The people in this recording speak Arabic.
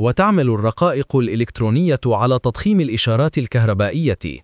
وتعمل الرقائق الإلكترونية على تضخيم الإشارات الكهربائية.